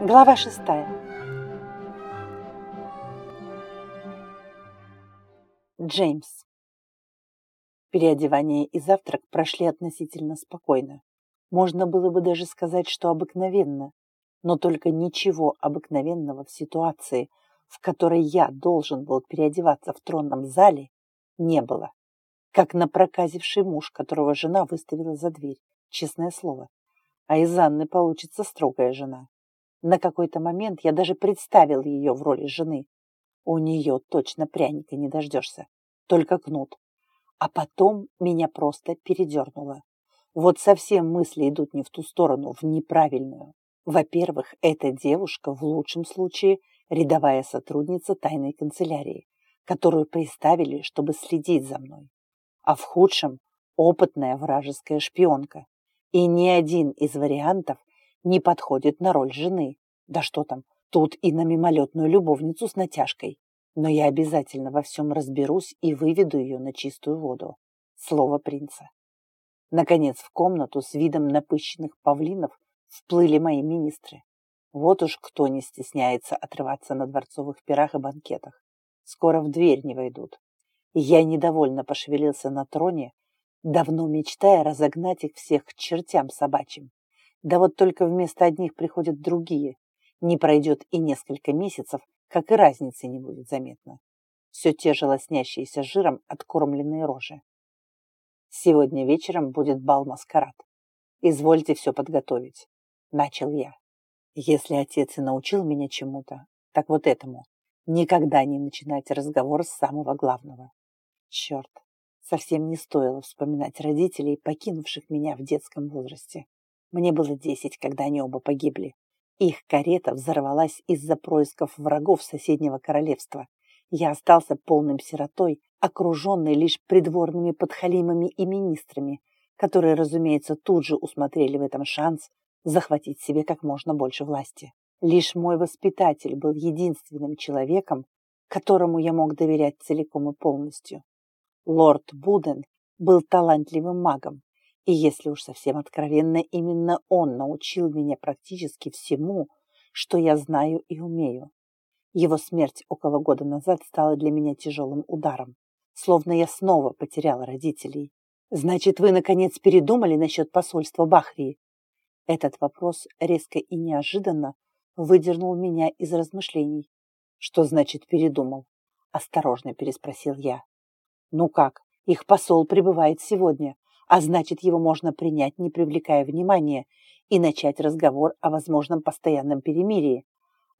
Глава шестая. Джеймс. Переодевание и завтрак прошли относительно спокойно. Можно было бы даже сказать, что обыкновенно, но только ничего обыкновенного в ситуации, в которой я должен был переодеваться в тронном зале, не было. Как напроказивший муж, которого жена выставила за дверь, честное слово. А из Анны получится строгая жена. На какой-то момент я даже представил ее в роли жены. У нее точно пряника не дождешься, только кнут. А потом меня просто передернуло. Вот совсем мысли идут не в ту сторону, в неправильную. Во-первых, эта девушка в лучшем случае рядовая сотрудница тайной канцелярии, которую приставили, чтобы следить за мной. А в худшем – опытная вражеская шпионка. И ни один из вариантов не подходит на роль жены. Да что там, тут и на мимолетную любовницу с натяжкой. Но я обязательно во всем разберусь и выведу ее на чистую воду. Слово принца. Наконец в комнату с видом напыщенных павлинов вплыли мои министры. Вот уж кто не стесняется отрываться на дворцовых пирах и банкетах. Скоро в дверь не войдут. Я недовольно пошевелился на троне, давно мечтая разогнать их всех к чертям собачьим. Да вот только вместо одних приходят другие. Не пройдет и несколько месяцев, как и разницы не будет заметно. Все те же лоснящиеся жиром откормленные рожи. Сегодня вечером будет бал-маскарад. Извольте все подготовить. Начал я. Если отец и научил меня чему-то, так вот этому. Никогда не начинать разговор с самого главного. Черт, совсем не стоило вспоминать родителей, покинувших меня в детском возрасте. Мне было десять, когда они оба погибли. Их карета взорвалась из-за происков врагов соседнего королевства. Я остался полным сиротой, окруженный лишь придворными подхалимами и министрами, которые, разумеется, тут же усмотрели в этом шанс захватить себе как можно больше власти. Лишь мой воспитатель был единственным человеком, которому я мог доверять целиком и полностью. Лорд Буден был талантливым магом, и если уж совсем откровенно, именно он научил меня практически всему, что я знаю и умею. Его смерть около года назад стала для меня тяжелым ударом, словно я снова потеряла родителей. «Значит, вы, наконец, передумали насчет посольства Бахрии?» Этот вопрос резко и неожиданно выдернул меня из размышлений. «Что значит передумал?» – осторожно переспросил я. «Ну как, их посол прибывает сегодня, а значит, его можно принять, не привлекая внимания, и начать разговор о возможном постоянном перемирии,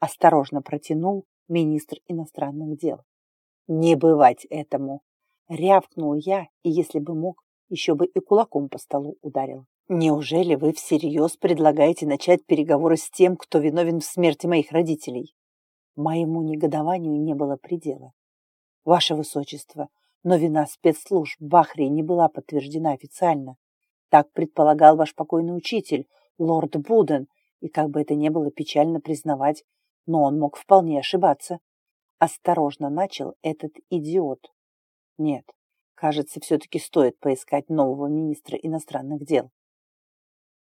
осторожно протянул министр иностранных дел. Не бывать этому, рявкнул я, и если бы мог, еще бы и кулаком по столу ударил. Неужели вы всерьез предлагаете начать переговоры с тем, кто виновен в смерти моих родителей? Моему негодованию не было предела. Ваше Высочество, но вина спецслужб Бахрии не была подтверждена официально. Так предполагал ваш покойный учитель, лорд Буден, и как бы это ни было печально признавать, но он мог вполне ошибаться. Осторожно начал этот идиот. Нет, кажется, все-таки стоит поискать нового министра иностранных дел.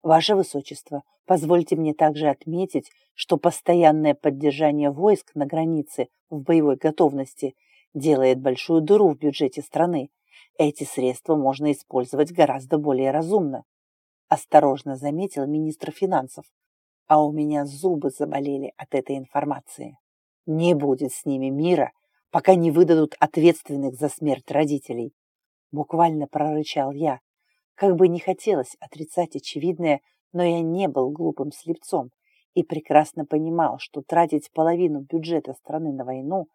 Ваше Высочество, позвольте мне также отметить, что постоянное поддержание войск на границе в боевой готовности – делает большую дыру в бюджете страны. Эти средства можно использовать гораздо более разумно. Осторожно заметил министр финансов. А у меня зубы заболели от этой информации. Не будет с ними мира, пока не выдадут ответственных за смерть родителей. Буквально прорычал я. Как бы не хотелось отрицать очевидное, но я не был глупым слепцом и прекрасно понимал, что тратить половину бюджета страны на войну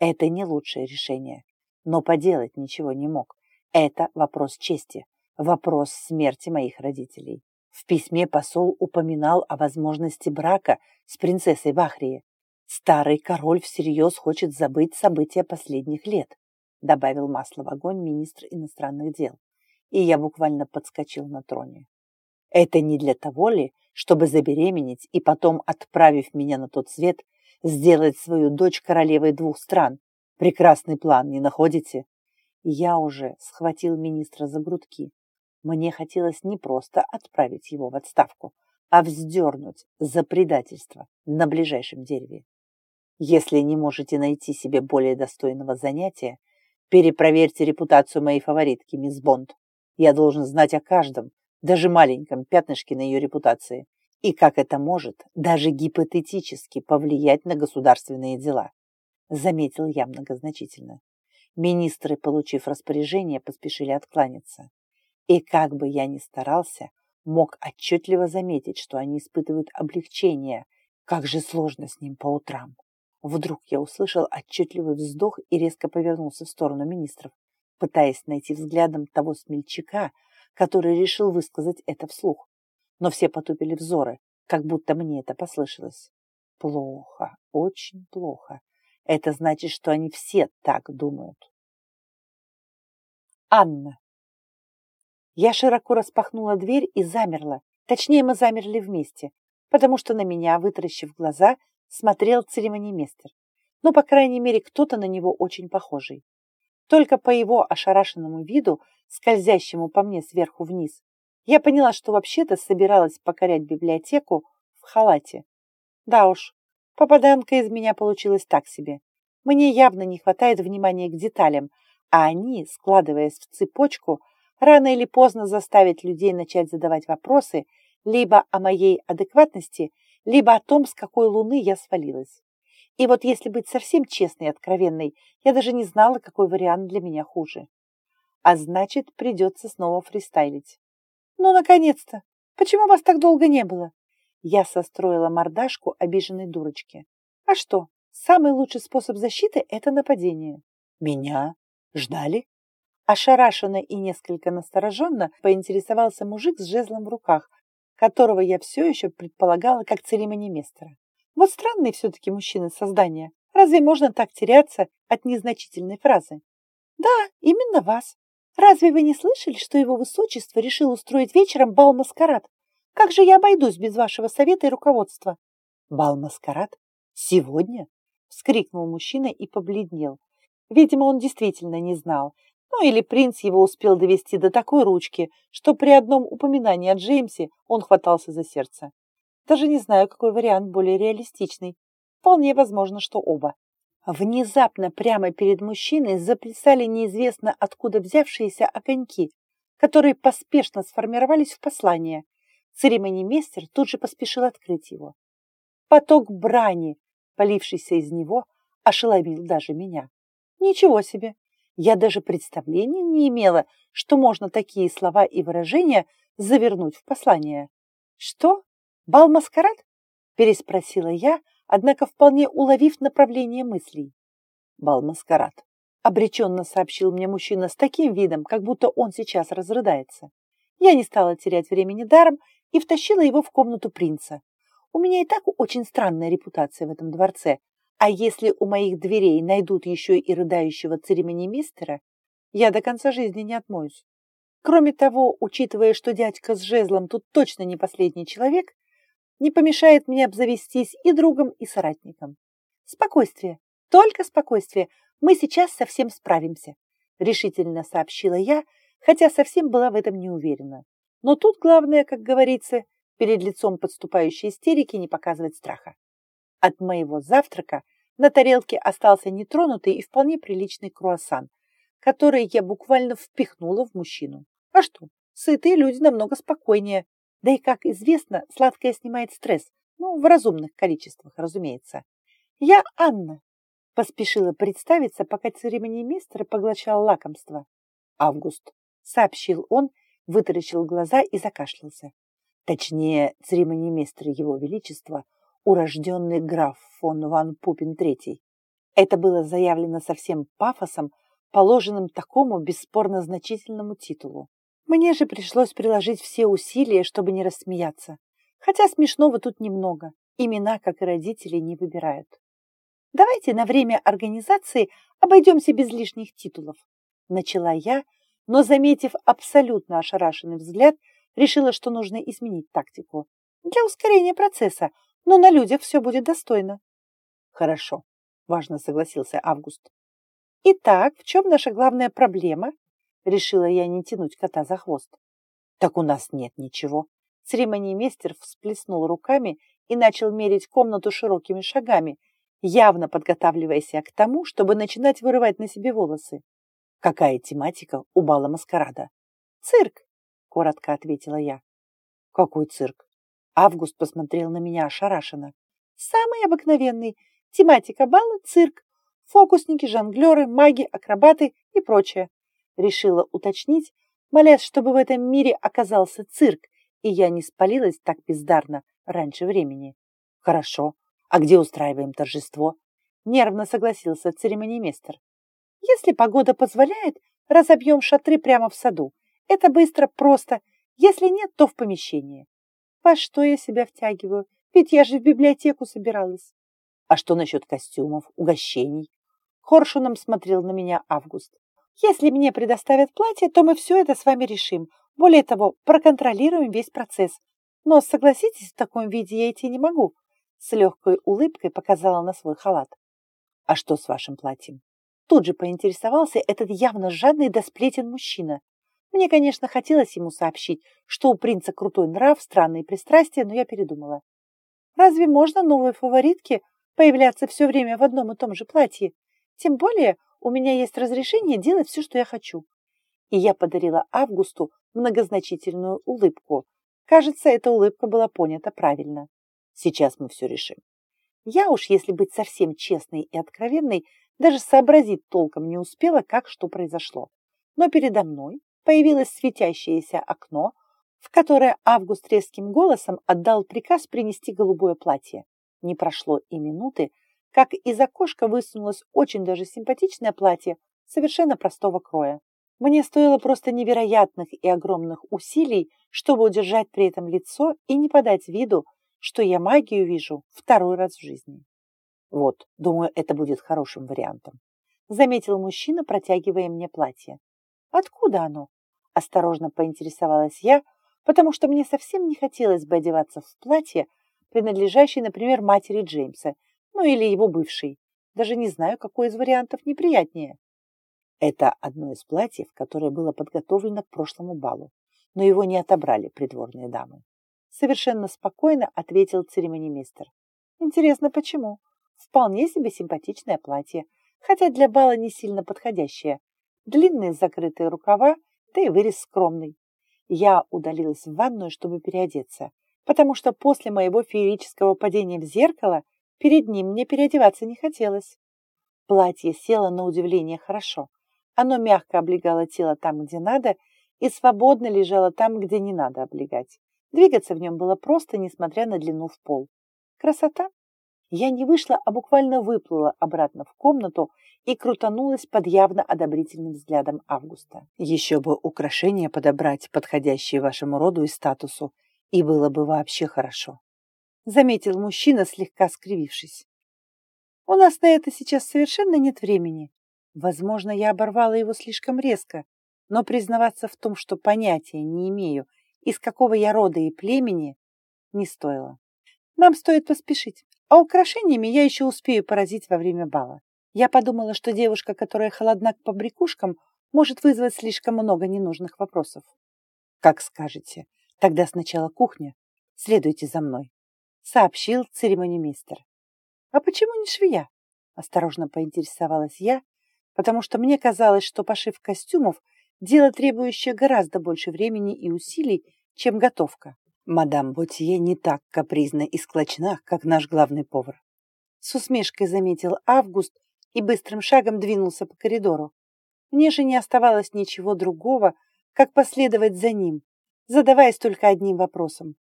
это не лучшее решение, но поделать ничего не мог. Это вопрос чести, вопрос смерти моих родителей. В письме посол упоминал о возможности брака с принцессой Бахрии. Старый король всерьез хочет забыть события последних лет, добавил масло в огонь министр иностранных дел. И я буквально подскочил на троне. Это не для того ли, чтобы забеременеть и потом, отправив меня на тот свет, сделать свою дочь королевой двух стран. Прекрасный план, не находите? Я уже схватил министра за грудки. Мне хотелось не просто отправить его в отставку, а вздернуть за предательство на ближайшем дереве. Если не можете найти себе более достойного занятия, перепроверьте репутацию моей фаворитки, мисс Бонд. Я должен знать о каждом, даже маленьком пятнышке на ее репутации, и как это может даже гипотетически повлиять на государственные дела, заметил я многозначительно. Министры, получив распоряжение, поспешили откланяться. И как бы я ни старался, мог отчетливо заметить, что они испытывают облегчение. Как же сложно с ним по утрам. Вдруг я услышал отчетливый вздох и резко повернулся в сторону министров, пытаясь найти взглядом того смельчака, который решил высказать это вслух. Но все потупили взоры, как будто мне это послышалось. Плохо, очень плохо. Это значит, что они все так думают. Анна. Я широко распахнула дверь и замерла. Точнее, мы замерли вместе, потому что на меня, вытаращив глаза, смотрел церемонимейстер. Ну, по крайней мере, кто-то на него очень похожий. Только по его ошарашенному виду, скользящему по мне сверху вниз, я поняла, что вообще-то собиралась покорять библиотеку в халате. Да уж, попаданка из меня получилась так себе. Мне явно не хватает внимания к деталям, а они, складываясь в цепочку, рано или поздно заставить людей начать задавать вопросы либо о моей адекватности, либо о том, с какой луны я свалилась. И вот если быть совсем честной и откровенной, я даже не знала, какой вариант для меня хуже. А значит, придется снова фристайлить. Ну, наконец-то! Почему вас так долго не было? Я состроила мордашку обиженной дурочки. А что, самый лучший способ защиты – это нападение. Меня ждали? Ошарашенно и несколько настороженно поинтересовался мужик с жезлом в руках, которого я все еще предполагала как церемонимейстера. Вот странные все-таки мужчины создания. Разве можно так теряться от незначительной фразы? Да, именно вас. Разве вы не слышали, что его высочество решил устроить вечером бал-маскарад? Как же я обойдусь без вашего совета и руководства? Бал-маскарад? Сегодня? Вскрикнул мужчина и побледнел. Видимо, он действительно не знал, ну или принц его успел довести до такой ручки, что при одном упоминании о Джеймсе он хватался за сердце. Даже не знаю, какой вариант более реалистичный. Вполне возможно, что оба. Внезапно прямо перед мужчиной заплясали неизвестно откуда взявшиеся огоньки, которые поспешно сформировались в послание. Церемонимейстер тут же поспешил открыть его. Поток брани, полившийся из него, ошеломил даже меня. Ничего себе! Я даже представления не имела, что можно такие слова и выражения завернуть в послание. «Что? Бал-маскарад?» – переспросила я, однако вполне уловив направление мыслей. «Бал-маскарад», – обреченно сообщил мне мужчина с таким видом, как будто он сейчас разрыдается. Я не стала терять времени даром и втащила его в комнату принца. У меня и так очень странная репутация в этом дворце, а если у моих дверей найдут еще и рыдающего церемонимистера, я до конца жизни не отмоюсь. Кроме того, учитывая, что дядька с жезлом тут точно не последний человек, не помешает мне обзавестись и другом, и соратником. Спокойствие, только спокойствие, мы сейчас совсем справимся, решительно сообщила я, хотя совсем была в этом не уверена. Но тут главное, как говорится, перед лицом подступающей истерики не показывать страха. От моего завтрака на тарелке остался нетронутый и вполне приличный круассан, который я буквально впихнула в мужчину. А что, сытые люди намного спокойнее. Да и, как известно, сладкое снимает стресс. Ну, в разумных количествах, разумеется. Я Анна. Поспешила представиться, пока церемониймейстер поглощал лакомство. Август, сообщил он, вытаращил глаза и закашлялся. Точнее, церемониймейстер Его Величества – урожденный граф фон Ван Пупин III. Это было заявлено со всем пафосом, положенным такому бесспорно значительному титулу. Мне же пришлось приложить все усилия, чтобы не рассмеяться. Хотя смешного тут немного. Имена, как и родители, не выбирают. Давайте на время организации обойдемся без лишних титулов. Начала я, но, заметив абсолютно ошарашенный взгляд, решила, что нужно изменить тактику. Для ускорения процесса но на людях все будет достойно. Хорошо, важно согласился Август. Итак, в чем наша главная проблема? Решила я не тянуть кота за хвост. Так у нас нет ничего. Церемониймейстер всплеснул руками и начал мерить комнату широкими шагами, явно подготавливаясь к тому, чтобы начинать вырывать на себе волосы. Какая тематика у бала маскарада? Цирк, коротко ответила я. Какой цирк? Август посмотрел на меня ошарашенно. Самый обыкновенный. Тематика бала – цирк. Фокусники, жонглеры, маги, акробаты и прочее. Решила уточнить, молясь, чтобы в этом мире оказался цирк, и я не спалилась так бездарно раньше времени. Хорошо. А где устраиваем торжество? Нервно согласился церемонимейстер. Если погода позволяет, разобьем шатры прямо в саду. Это быстро, просто. Если нет, то в помещении. Во что я себя втягиваю? Ведь я же в библиотеку собиралась. А что насчет костюмов, угощений? Хоршуном смотрел на меня Август. Если мне предоставят платье, то мы все это с вами решим. Более того, проконтролируем весь процесс. Но, согласитесь, в таком виде я идти не могу. С легкой улыбкой показала на свой халат. А что с вашим платьем? Тут же поинтересовался этот явно жадный до сплетен мужчина. Мне, конечно, хотелось ему сообщить, что у принца крутой нрав, странные пристрастия, но я передумала. Разве можно новой фаворитке появляться все время в одном и том же платье? Тем более у меня есть разрешение делать все, что я хочу. И я подарила Августу многозначительную улыбку. Кажется, эта улыбка была понята правильно. Сейчас мы все решим. Я уж, если быть совсем честной и откровенной, даже сообразить толком не успела, как что произошло. Но передо мной появилось светящееся окно, в которое Август резким голосом отдал приказ принести голубое платье. Не прошло и минуты, как из окошка высунулось очень даже симпатичное платье совершенно простого кроя. Мне стоило просто невероятных и огромных усилий, чтобы удержать при этом лицо и не подать виду, что я магию вижу второй раз в жизни. Вот, думаю, это будет хорошим вариантом. Заметил мужчина, протягивая мне платье. Откуда оно? Осторожно поинтересовалась я, потому что мне совсем не хотелось бы одеваться в платье, принадлежащее, например, матери Джеймса, ну или его бывшей. Даже не знаю, какой из вариантов неприятнее. Это одно из платьев, которое было подготовлено к прошлому балу, но его не отобрали придворные дамы. Совершенно спокойно ответил церемонимейстер. Интересно, почему? Вполне себе симпатичное платье, хотя для бала не сильно подходящее. Длинные закрытые рукава, да и вырез скромный. Я удалилась в ванную, чтобы переодеться, потому что после моего феерического падения в зеркало перед ним мне переодеваться не хотелось. Платье село на удивление хорошо. Оно мягко облегало тело там, где надо, и свободно лежало там, где не надо облегать. Двигаться в нем было просто, несмотря на длину в пол. Красота? Я не вышла, а буквально выплыла обратно в комнату и крутанулась под явно одобрительным взглядом Августа. Еще бы украшения подобрать, подходящие вашему роду и статусу, и было бы вообще хорошо. Заметил мужчина, слегка скривившись. У нас на это сейчас совершенно нет времени. Возможно, я оборвала его слишком резко, но признаваться в том, что понятия не имею, из какого я рода и племени, не стоило. Нам стоит поспешить, а украшениями я еще успею поразить во время бала. Я подумала, что девушка, которая холодна к побрякушкам, может вызвать слишком много ненужных вопросов. Как скажете. Тогда сначала кухня. Следуйте за мной, сообщил церемонимейстер. А почему не швея? Осторожно поинтересовалась я, потому что мне казалось, что пошив костюмов Дело, требующее гораздо больше времени и усилий, чем готовка. Мадам Ботье не так капризна и склочна, как наш главный повар. С усмешкой заметил Август и быстрым шагом двинулся по коридору. Мне же не оставалось ничего другого, как последовать за ним, задаваясь только одним вопросом.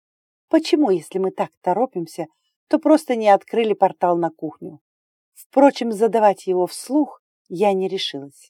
Почему, если мы так торопимся, то просто не открыли портал на кухню? Впрочем, задавать его вслух я не решилась.